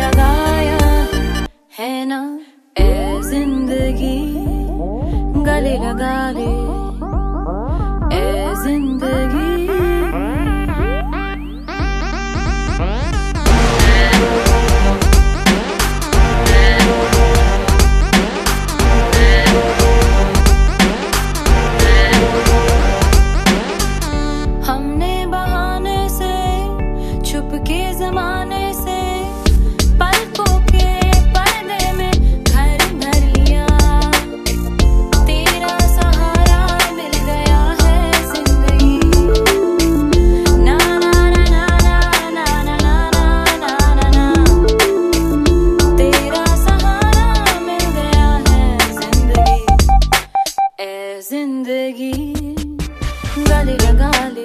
लगाया है ना? ए ज़िंदगी गले लगा ले। ए ज़िंदगी gali ya gali